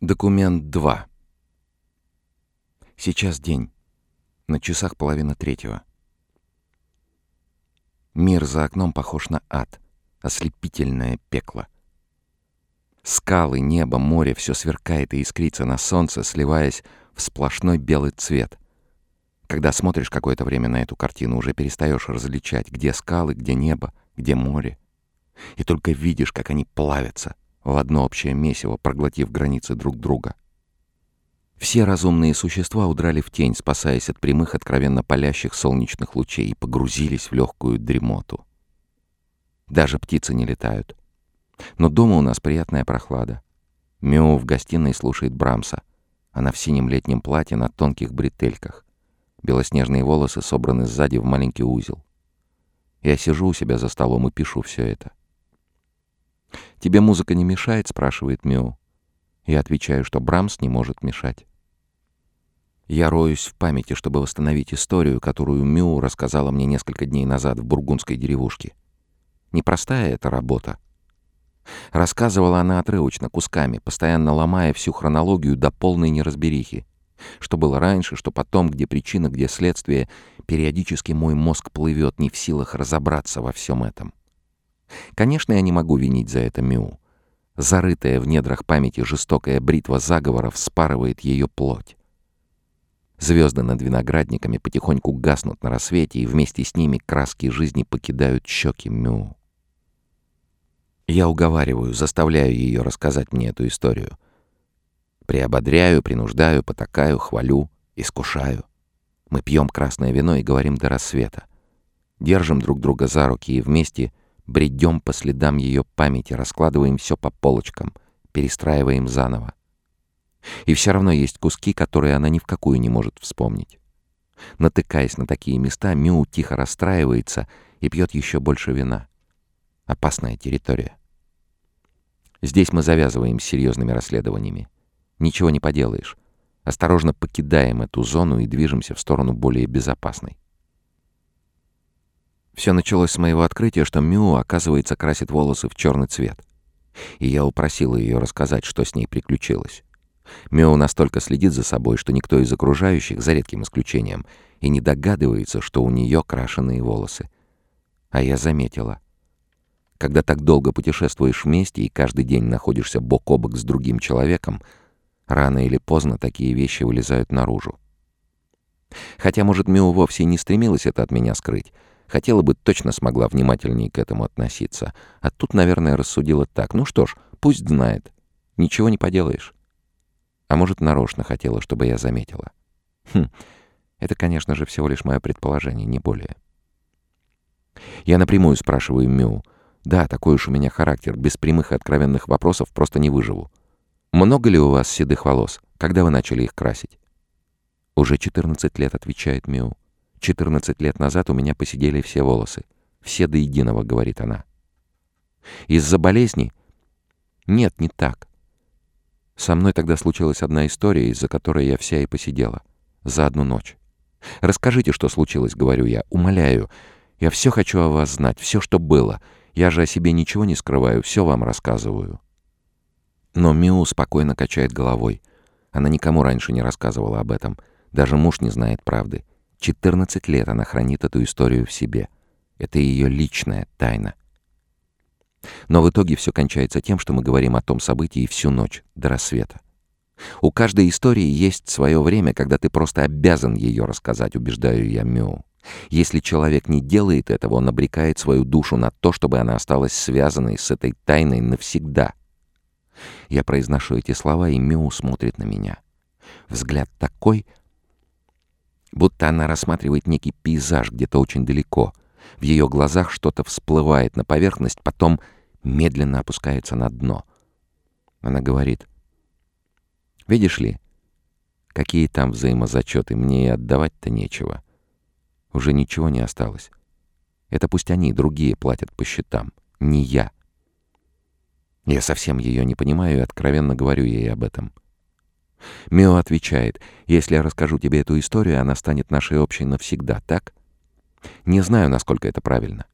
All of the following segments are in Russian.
Документ 2. Сейчас день. На часах половина третьего. Мир за окном похож на ад. Ослепительное пекло. Скалы, небо, море — все сверкает и искрится на солнце, сливаясь в сплошной белый цвет. Когда смотришь какое-то время на эту картину, уже перестаешь различать, где скалы, где небо, где море. И только видишь, как они плавятся, в одно общее месиво, проглотив границы друг друга. Все разумные существа удрали в тень, спасаясь от прямых, откровенно палящих солнечных лучей, и погрузились в легкую дремоту. Даже птицы не летают. Но дома у нас приятная прохлада. Мю в гостиной слушает Брамса. Она в синем летнем платье на тонких бретельках. Белоснежные волосы собраны сзади в маленький узел. Я сижу у себя за столом и пишу все это. «Тебе музыка не мешает?» — спрашивает Мю. Я отвечаю, что Брамс не может мешать. Я роюсь в памяти, чтобы восстановить историю, которую Мю рассказала мне несколько дней назад в бургундской деревушке. Непростая эта работа. Рассказывала она отрывочно, кусками, постоянно ломая всю хронологию до полной неразберихи. Что было раньше, что потом, где причина, где следствие. Периодически мой мозг плывет, не в силах разобраться во всем этом. Конечно, я не могу винить за это Мю. Зарытая в недрах памяти жестокая бритва заговоров спарывает ее плоть. Звезды над виноградниками потихоньку гаснут на рассвете, и вместе с ними краски жизни покидают щеки Мю. Я уговариваю, заставляю ее рассказать мне эту историю. Приободряю, принуждаю, потакаю, хвалю, искушаю. Мы пьем красное вино и говорим до рассвета. Держим друг друга за руки и вместе Бредем по следам ее памяти, раскладываем все по полочкам, перестраиваем заново. И все равно есть куски, которые она ни в какую не может вспомнить. Натыкаясь на такие места, Мю тихо расстраивается и пьет еще больше вина. Опасная территория. Здесь мы завязываем с серьезными расследованиями. Ничего не поделаешь. Осторожно покидаем эту зону и движемся в сторону более безопасной. Все началось с моего открытия, что Мю, оказывается, красит волосы в черный цвет. И я упросила ее рассказать, что с ней приключилось. Мю настолько следит за собой, что никто из окружающих, за редким исключением, и не догадывается, что у нее крашеные волосы. А я заметила. Когда так долго путешествуешь вместе и каждый день находишься бок о бок с другим человеком, рано или поздно такие вещи вылезают наружу. Хотя, может, Мю вовсе не стремилась это от меня скрыть, Хотела бы, точно смогла внимательнее к этому относиться. А тут, наверное, рассудила так. Ну что ж, пусть знает. Ничего не поделаешь. А может, нарочно хотела, чтобы я заметила. Хм, это, конечно же, всего лишь мое предположение, не более. Я напрямую спрашиваю Мю. Да, такой уж у меня характер. Без прямых и откровенных вопросов просто не выживу. Много ли у вас седых волос? Когда вы начали их красить? Уже 14 лет, отвечает Мю. 14 лет назад у меня посидели все волосы. Все до единого, говорит она. Из-за болезни? Нет, не так. Со мной тогда случилась одна история, из-за которой я вся и посидела. За одну ночь. Расскажите, что случилось, говорю я. Умоляю. Я все хочу о вас знать, все, что было. Я же о себе ничего не скрываю, все вам рассказываю. Но Миу спокойно качает головой. Она никому раньше не рассказывала об этом. Даже муж не знает правды. 14 лет она хранит эту историю в себе. Это ее личная тайна. Но в итоге все кончается тем, что мы говорим о том событии всю ночь, до рассвета. У каждой истории есть свое время, когда ты просто обязан ее рассказать, убеждаю я Мю. Если человек не делает этого, он обрекает свою душу на то, чтобы она осталась связанной с этой тайной навсегда. Я произношу эти слова, и Мю смотрит на меня. Взгляд такой, будто она рассматривает некий пейзаж где-то очень далеко. В ее глазах что-то всплывает на поверхность, потом медленно опускается на дно. Она говорит, «Видишь ли, какие там взаимозачеты, мне и отдавать-то нечего. Уже ничего не осталось. Это пусть они, другие, платят по счетам, не я». Я совсем ее не понимаю и откровенно говорю ей об этом. Мио отвечает, «Если я расскажу тебе эту историю, она станет нашей общей навсегда, так? Не знаю, насколько это правильно.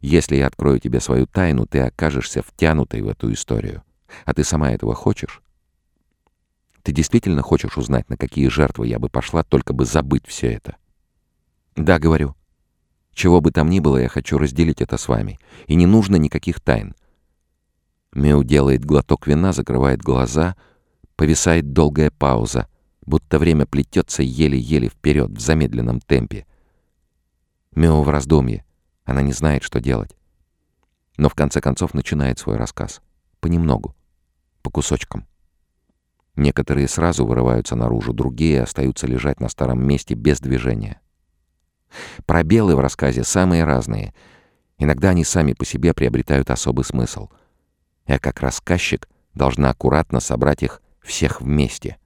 Если я открою тебе свою тайну, ты окажешься втянутой в эту историю. А ты сама этого хочешь?» Ты действительно хочешь узнать, на какие жертвы я бы пошла, только бы забыть все это? Да, говорю. Чего бы там ни было, я хочу разделить это с вами. И не нужно никаких тайн. Меу делает глоток вина, закрывает глаза. Повисает долгая пауза, будто время плетется еле-еле вперед в замедленном темпе. Мео в раздумье. Она не знает, что делать. Но в конце концов начинает свой рассказ. Понемногу. По кусочкам. Некоторые сразу вырываются наружу, другие остаются лежать на старом месте без движения. Пробелы в рассказе самые разные. Иногда они сами по себе приобретают особый смысл. Я как рассказчик должна аккуратно собрать их всех вместе —